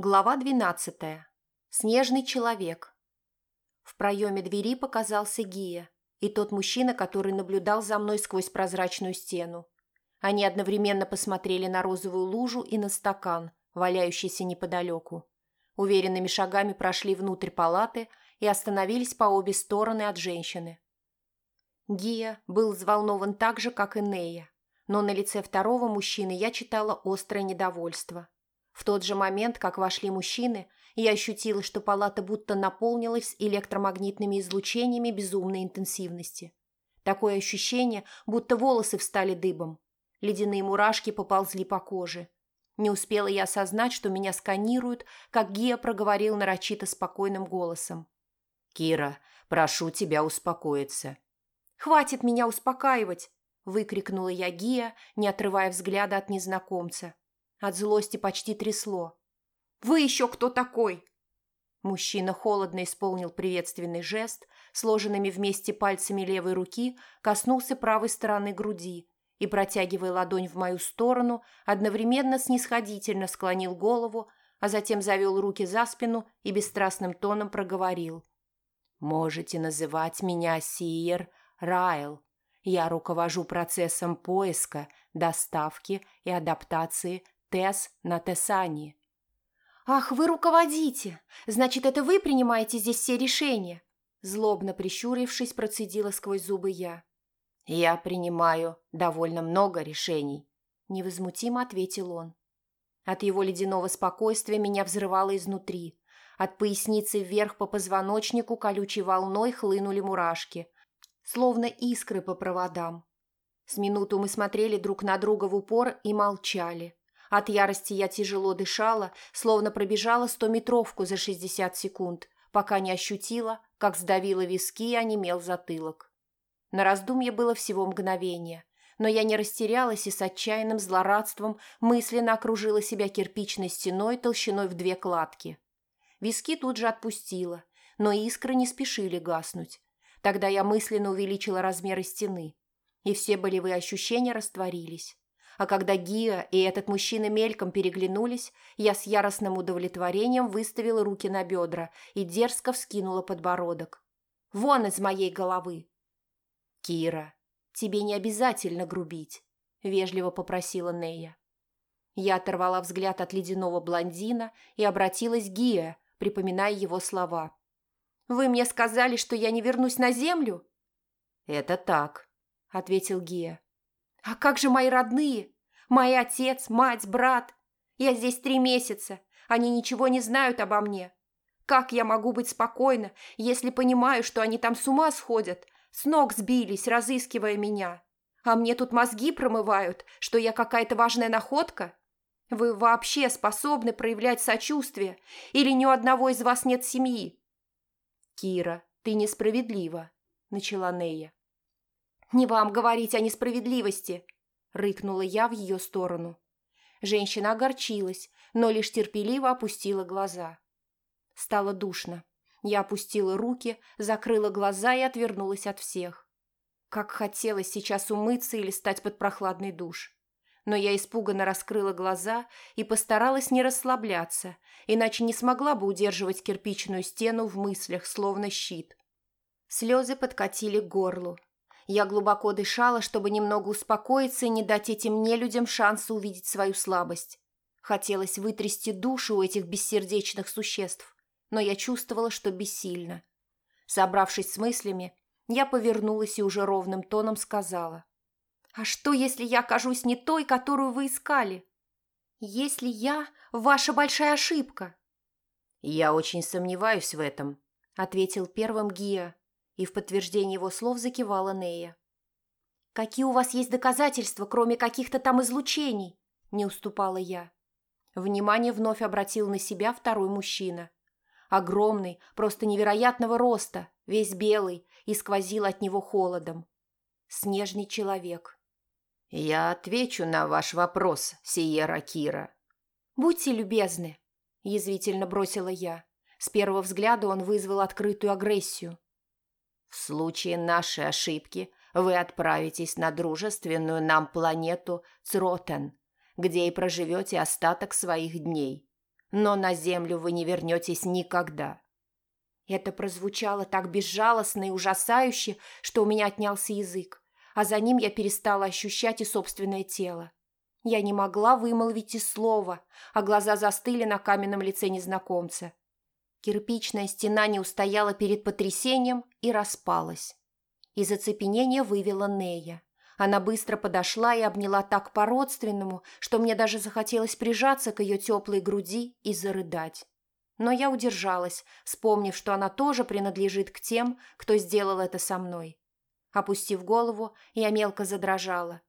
Глава двенадцатая. Снежный человек. В проеме двери показался Гия и тот мужчина, который наблюдал за мной сквозь прозрачную стену. Они одновременно посмотрели на розовую лужу и на стакан, валяющийся неподалеку. Уверенными шагами прошли внутрь палаты и остановились по обе стороны от женщины. Гия был взволнован так же, как и Нея, но на лице второго мужчины я читала острое недовольство – в тот же момент, как вошли мужчины, я ощутила, что палата будто наполнилась электромагнитными излучениями безумной интенсивности. Такое ощущение, будто волосы встали дыбом. Ледяные мурашки поползли по коже. Не успела я осознать, что меня сканируют, как Гия проговорил нарочито спокойным голосом. «Кира, прошу тебя успокоиться». «Хватит меня успокаивать!» – выкрикнула я Гия, не отрывая взгляда от незнакомца. От злости почти трясло. «Вы еще кто такой?» Мужчина холодно исполнил приветственный жест, сложенными вместе пальцами левой руки коснулся правой стороны груди и, протягивая ладонь в мою сторону, одновременно снисходительно склонил голову, а затем завел руки за спину и бесстрастным тоном проговорил. «Можете называть меня Сиер Райл. Я руковожу процессом поиска, доставки и адаптации Тес на Тесане. «Ах, вы руководите! Значит, это вы принимаете здесь все решения?» Злобно прищурившись, процедила сквозь зубы я. «Я принимаю довольно много решений», – невозмутимо ответил он. От его ледяного спокойствия меня взрывало изнутри. От поясницы вверх по позвоночнику колючей волной хлынули мурашки, словно искры по проводам. С минуту мы смотрели друг на друга в упор и молчали. От ярости я тяжело дышала, словно пробежала стометровку за 60 секунд, пока не ощутила, как сдавило виски и онемел затылок. На раздумье было всего мгновение, но я не растерялась и с отчаянным злорадством мысленно окружила себя кирпичной стеной толщиной в две кладки. Виски тут же отпустила, но искры не спешили гаснуть. Тогда я мысленно увеличила размеры стены, и все болевые ощущения растворились. А когда Гия и этот мужчина мельком переглянулись, я с яростным удовлетворением выставила руки на бедра и дерзко вскинула подбородок. «Вон из моей головы!» «Кира, тебе не обязательно грубить», – вежливо попросила Нея. Я оторвала взгляд от ледяного блондина и обратилась к Гия, припоминая его слова. «Вы мне сказали, что я не вернусь на землю?» «Это так», – ответил Гия. «А как же мои родные? Мой отец, мать, брат? Я здесь три месяца. Они ничего не знают обо мне. Как я могу быть спокойна, если понимаю, что они там с ума сходят, с ног сбились, разыскивая меня? А мне тут мозги промывают, что я какая-то важная находка? Вы вообще способны проявлять сочувствие? Или ни у одного из вас нет семьи?» «Кира, ты несправедлива», — начала Нея. «Не вам говорить о несправедливости!» – рыкнула я в ее сторону. Женщина огорчилась, но лишь терпеливо опустила глаза. Стало душно. Я опустила руки, закрыла глаза и отвернулась от всех. Как хотелось сейчас умыться или стать под прохладный душ. Но я испуганно раскрыла глаза и постаралась не расслабляться, иначе не смогла бы удерживать кирпичную стену в мыслях, словно щит. Слезы подкатили к горлу, я глубоко дышала, чтобы немного успокоиться и не дать этим нелюдям шанса увидеть свою слабость. Хотелось вытрясти душу у этих бессердечных существ, но я чувствовала, что бессильно. Собравшись с мыслями, я повернулась и уже ровным тоном сказала. «А что, если я окажусь не той, которую вы искали? Если я ваша большая ошибка?» «Я очень сомневаюсь в этом», — ответил первым Гия, и в подтверждение его слов закивала Нея. «Какие у вас есть доказательства, кроме каких-то там излучений?» – не уступала я. Внимание вновь обратил на себя второй мужчина. Огромный, просто невероятного роста, весь белый, и сквозил от него холодом. Снежный человек. «Я отвечу на ваш вопрос, Сиера Кира». «Будьте любезны», – язвительно бросила я. С первого взгляда он вызвал открытую агрессию. В случае нашей ошибки вы отправитесь на дружественную нам планету Цротен, где и проживете остаток своих дней. но на землю вы не вернетесь никогда». Это прозвучало так безжалостно и ужасающе, что у меня отнялся язык, а за ним я перестала ощущать и собственное тело. Я не могла вымолвить и слова, а глаза застыли на каменном лице незнакомца. Кирпичная стена не устояла перед потрясением и распалась. Из оцепенения вывела Нея. Она быстро подошла и обняла так по-родственному, что мне даже захотелось прижаться к ее теплой груди и зарыдать. Но я удержалась, вспомнив, что она тоже принадлежит к тем, кто сделал это со мной. Опустив голову, я мелко задрожала.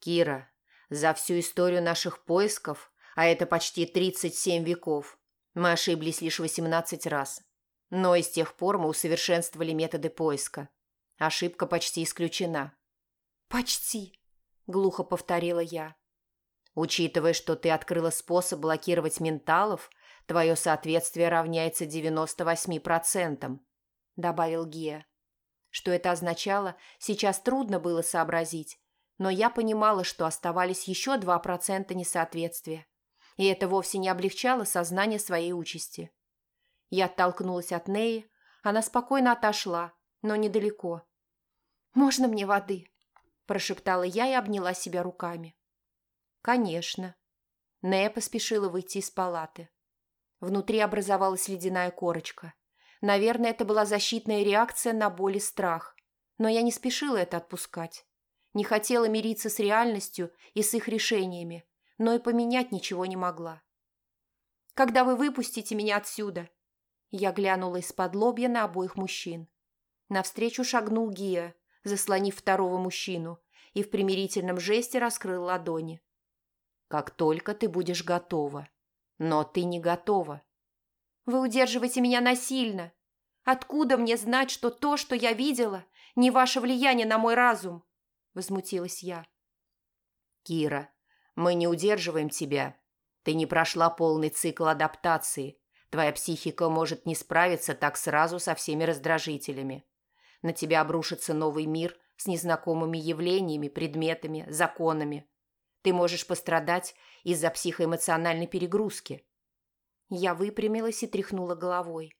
«Кира, за всю историю наших поисков, а это почти 37 веков, мы ошиблись лишь 18 раз. Но и с тех пор мы усовершенствовали методы поиска. Ошибка почти исключена». «Почти», — глухо повторила я. «Учитывая, что ты открыла способ блокировать менталов, Твое соответствие равняется 98%, добавил Гия. Что это означало, сейчас трудно было сообразить, но я понимала, что оставались еще 2% несоответствия, и это вовсе не облегчало сознание своей участи. Я оттолкнулась от Неи, она спокойно отошла, но недалеко. «Можно мне воды?» – прошептала я и обняла себя руками. «Конечно». Нея поспешила выйти из палаты. Внутри образовалась ледяная корочка. Наверное, это была защитная реакция на боль и страх. Но я не спешила это отпускать. Не хотела мириться с реальностью и с их решениями, но и поменять ничего не могла. «Когда вы выпустите меня отсюда?» Я глянула из-под лобья на обоих мужчин. Навстречу шагнул Гия, заслонив второго мужчину, и в примирительном жесте раскрыл ладони. «Как только ты будешь готова», но ты не готова. Вы удерживаете меня насильно. Откуда мне знать, что то, что я видела, не ваше влияние на мой разум? Возмутилась я. Кира, мы не удерживаем тебя. Ты не прошла полный цикл адаптации. Твоя психика может не справиться так сразу со всеми раздражителями. На тебя обрушится новый мир с незнакомыми явлениями, предметами, законами. Ты можешь пострадать из-за психоэмоциональной перегрузки. Я выпрямилась и тряхнула головой.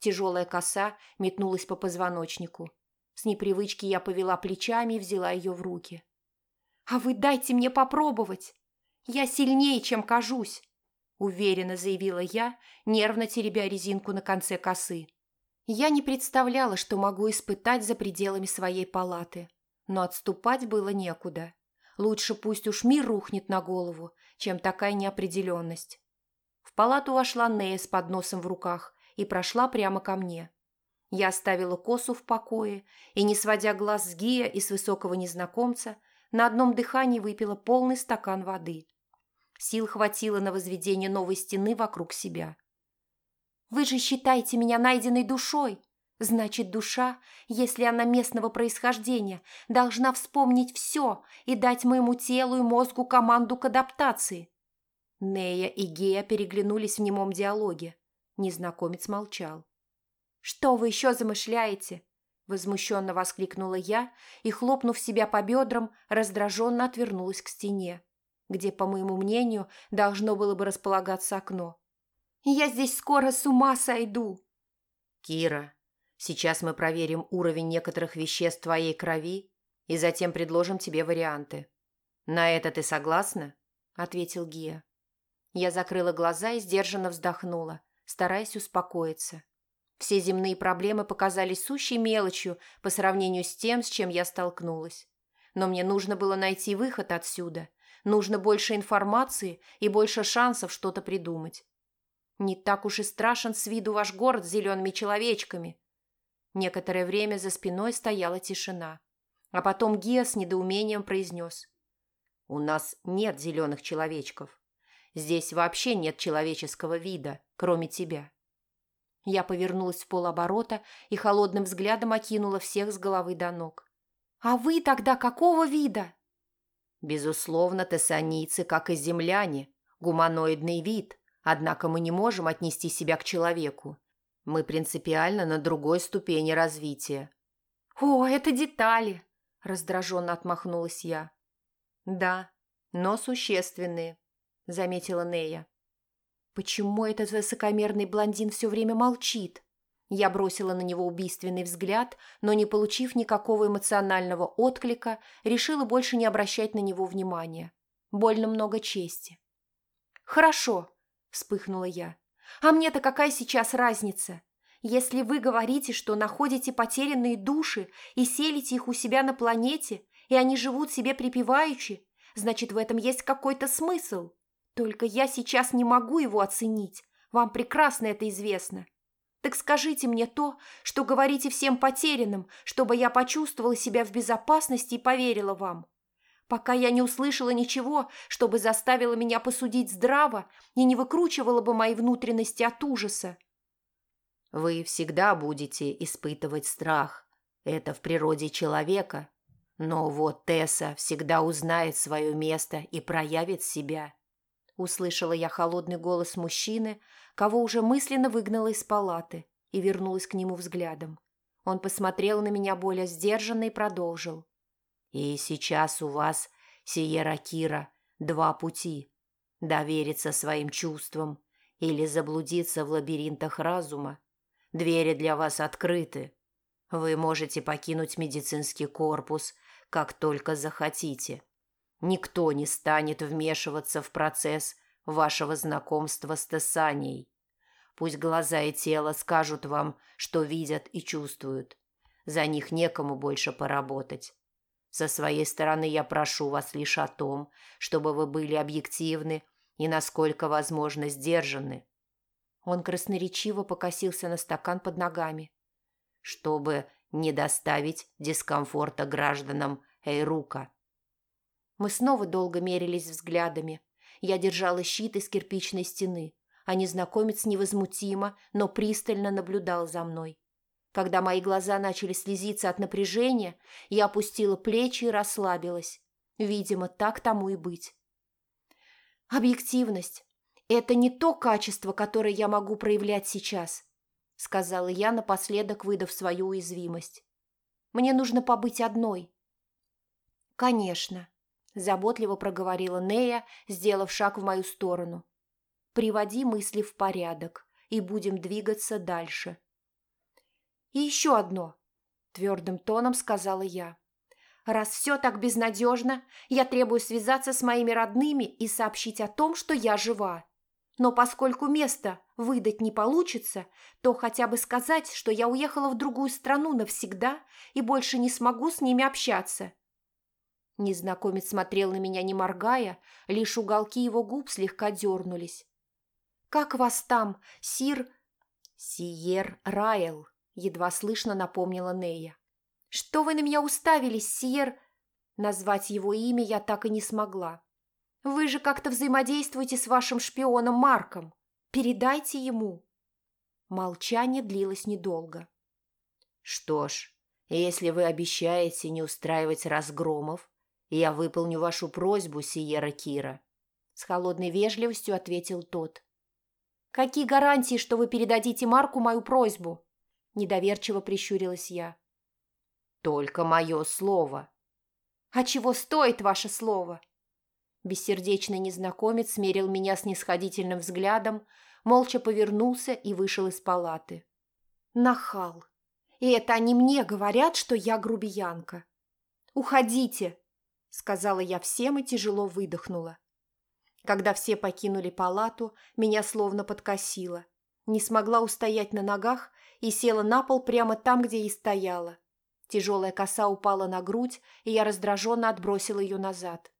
Тяжелая коса метнулась по позвоночнику. С непривычки я повела плечами и взяла ее в руки. «А вы дайте мне попробовать! Я сильнее, чем кажусь!» Уверенно заявила я, нервно теребя резинку на конце косы. Я не представляла, что могу испытать за пределами своей палаты, но отступать было некуда. Лучше пусть уж мир рухнет на голову, чем такая неопределенность. В палату вошла Нея с подносом в руках и прошла прямо ко мне. Я оставила косу в покое и, не сводя глаз с Гия и с высокого незнакомца, на одном дыхании выпила полный стакан воды. Сил хватило на возведение новой стены вокруг себя. «Вы же считаете меня найденной душой!» Значит, душа, если она местного происхождения, должна вспомнить все и дать моему телу и мозгу команду к адаптации. Нея и Гея переглянулись в немом диалоге. Незнакомец молчал. «Что вы еще замышляете?» Возмущенно воскликнула я и, хлопнув себя по бедрам, раздраженно отвернулась к стене, где, по моему мнению, должно было бы располагаться окно. «Я здесь скоро с ума сойду!» «Кира, Сейчас мы проверим уровень некоторых веществ твоей крови и затем предложим тебе варианты. На это ты согласна?» – ответил Гия. Я закрыла глаза и сдержанно вздохнула, стараясь успокоиться. Все земные проблемы показались сущей мелочью по сравнению с тем, с чем я столкнулась. Но мне нужно было найти выход отсюда. Нужно больше информации и больше шансов что-то придумать. Не так уж и страшен с виду ваш город с зелеными человечками, Некоторое время за спиной стояла тишина. А потом Гия с недоумением произнес. «У нас нет зеленых человечков. Здесь вообще нет человеческого вида, кроме тебя». Я повернулась в полоборота и холодным взглядом окинула всех с головы до ног. «А вы тогда какого вида?» «Безусловно, тессанийцы, как и земляне, гуманоидный вид, однако мы не можем отнести себя к человеку. Мы принципиально на другой ступени развития. «О, это детали!» – раздраженно отмахнулась я. «Да, но существенные», – заметила Нея. Почему этот высокомерный блондин все время молчит? Я бросила на него убийственный взгляд, но, не получив никакого эмоционального отклика, решила больше не обращать на него внимания. Больно много чести. «Хорошо», – вспыхнула я. «А мне-то какая сейчас разница? Если вы говорите, что находите потерянные души и селите их у себя на планете, и они живут себе припеваючи, значит, в этом есть какой-то смысл. Только я сейчас не могу его оценить. Вам прекрасно это известно. Так скажите мне то, что говорите всем потерянным, чтобы я почувствовала себя в безопасности и поверила вам. Пока я не услышала ничего, чтобы заставило меня посудить здраво и не выкручивало бы мои внутренности от ужаса. Вы всегда будете испытывать страх. Это в природе человека. Но вот Тесса всегда узнает свое место и проявит себя. Услышала я холодный голос мужчины, кого уже мысленно выгнала из палаты и вернулась к нему взглядом. Он посмотрел на меня более сдержанно и продолжил. «И сейчас у вас, Сиера Кира, два пути. Довериться своим чувствам или заблудиться в лабиринтах разума. Двери для вас открыты. Вы можете покинуть медицинский корпус, как только захотите. Никто не станет вмешиваться в процесс вашего знакомства с Тессанией. Пусть глаза и тело скажут вам, что видят и чувствуют. За них некому больше поработать. Со своей стороны я прошу вас лишь о том, чтобы вы были объективны и, насколько возможно, сдержаны. Он красноречиво покосился на стакан под ногами. Чтобы не доставить дискомфорта гражданам Эйрука. Мы снова долго мерились взглядами. Я держала щит из кирпичной стены, а незнакомец невозмутимо, но пристально наблюдал за мной. Когда мои глаза начали слезиться от напряжения, я опустила плечи и расслабилась. Видимо, так тому и быть. «Объективность – это не то качество, которое я могу проявлять сейчас», – сказала я, напоследок выдав свою уязвимость. «Мне нужно побыть одной». «Конечно», Заботливо проговорила Нея, сделав шаг в мою сторону. «Приводи мысли в порядок, и будем двигаться дальше». «И еще одно», – твердым тоном сказала я. «Раз все так безнадежно, я требую связаться с моими родными и сообщить о том, что я жива. Но поскольку место выдать не получится, то хотя бы сказать, что я уехала в другую страну навсегда и больше не смогу с ними общаться. Незнакомец смотрел на меня, не моргая, лишь уголки его губ слегка дернулись. «Как вас там, сир...» «Сиер Райл», — едва слышно напомнила Нея. «Что вы на меня уставились, сиер...» Назвать его имя я так и не смогла. «Вы же как-то взаимодействуете с вашим шпионом Марком. Передайте ему». Молчание длилось недолго. «Что ж, если вы обещаете не устраивать разгромов, «Я выполню вашу просьбу, Сиера Кира», – с холодной вежливостью ответил тот. «Какие гарантии, что вы передадите Марку мою просьбу?» – недоверчиво прищурилась я. «Только мое слово». «А чего стоит ваше слово?» Бессердечный незнакомец смерил меня с нисходительным взглядом, молча повернулся и вышел из палаты. Нахал. И это они мне говорят, что я грубиянка. «Уходите!» Сказала я всем и тяжело выдохнула. Когда все покинули палату, меня словно подкосило. Не смогла устоять на ногах и села на пол прямо там, где и стояла. Тяжелая коса упала на грудь, и я раздраженно отбросила ее назад.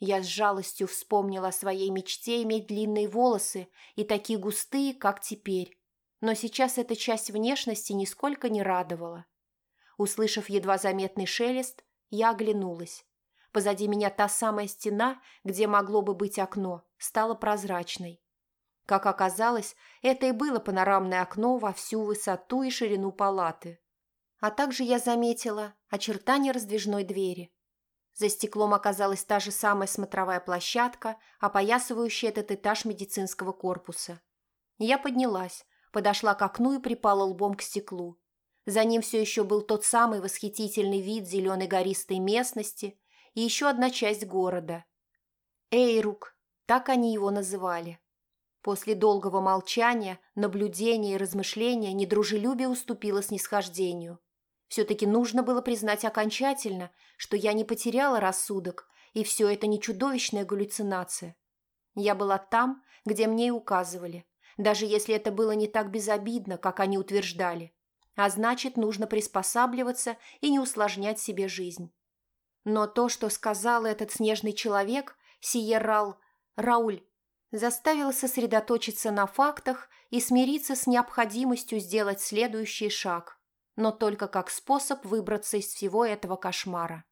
Я с жалостью вспомнила о своей мечте иметь длинные волосы и такие густые, как теперь. Но сейчас эта часть внешности нисколько не радовала. Услышав едва заметный шелест, я оглянулась. Позади меня та самая стена, где могло бы быть окно, стала прозрачной. Как оказалось, это и было панорамное окно во всю высоту и ширину палаты. А также я заметила очертания раздвижной двери. За стеклом оказалась та же самая смотровая площадка, опоясывающая этот этаж медицинского корпуса. Я поднялась, подошла к окну и припала лбом к стеклу. За ним все еще был тот самый восхитительный вид зеленой гористой местности, и еще одна часть города. Эйрук, так они его называли. После долгого молчания, наблюдения и размышления недружелюбие уступило снисхождению. Все-таки нужно было признать окончательно, что я не потеряла рассудок, и все это не чудовищная галлюцинация. Я была там, где мне и указывали, даже если это было не так безобидно, как они утверждали. А значит, нужно приспосабливаться и не усложнять себе жизнь. Но то, что сказал этот снежный человек, Сиерал, Рауль, заставило сосредоточиться на фактах и смириться с необходимостью сделать следующий шаг, но только как способ выбраться из всего этого кошмара.